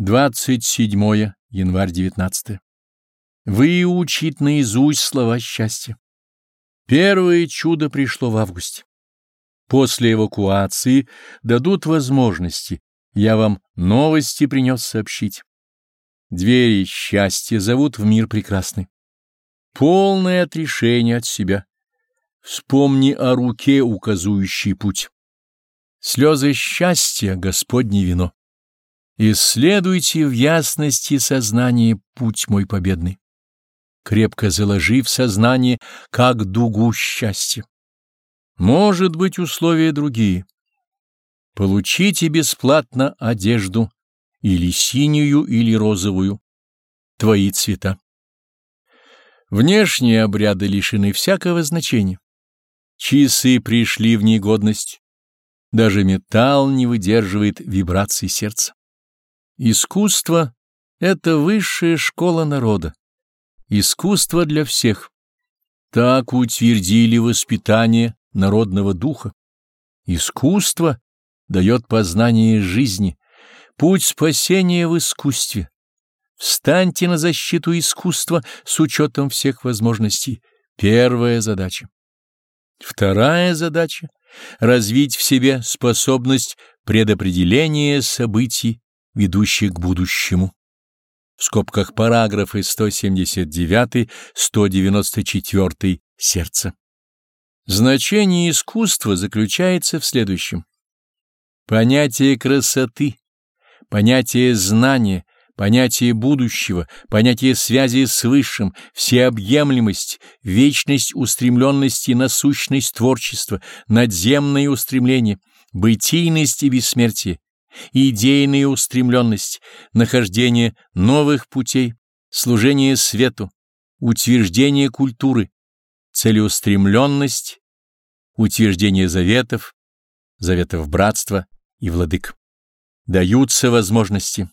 27 январь 19. Выучить наизусть слова счастья. Первое чудо пришло в августе. После эвакуации дадут возможности. Я вам новости принес сообщить. Двери счастья зовут в мир прекрасный. Полное отрешение от себя. Вспомни о руке, указующей путь. Слезы счастья — Господне вино. Исследуйте в ясности сознания путь мой победный, крепко заложив сознание, как дугу счастья. Может быть, условия другие. Получите бесплатно одежду, или синюю, или розовую, твои цвета. Внешние обряды лишены всякого значения. Часы пришли в негодность. Даже металл не выдерживает вибраций сердца. Искусство — это высшая школа народа. Искусство для всех. Так утвердили воспитание народного духа. Искусство дает познание жизни, путь спасения в искусстве. Встаньте на защиту искусства с учетом всех возможностей. Первая задача. Вторая задача — развить в себе способность предопределения событий ведущих к будущему. В скобках параграфы 179-194 сердце. Значение искусства заключается в следующем. Понятие красоты, понятие знания, понятие будущего, понятие связи с Высшим, всеобъемлемость, вечность устремленности на сущность творчества, надземное устремление, бытийность и бессмертие, идейная устремленность, нахождение новых путей, служение свету, утверждение культуры, целеустремленность, утверждение заветов, заветов братства и владык. Даются возможности.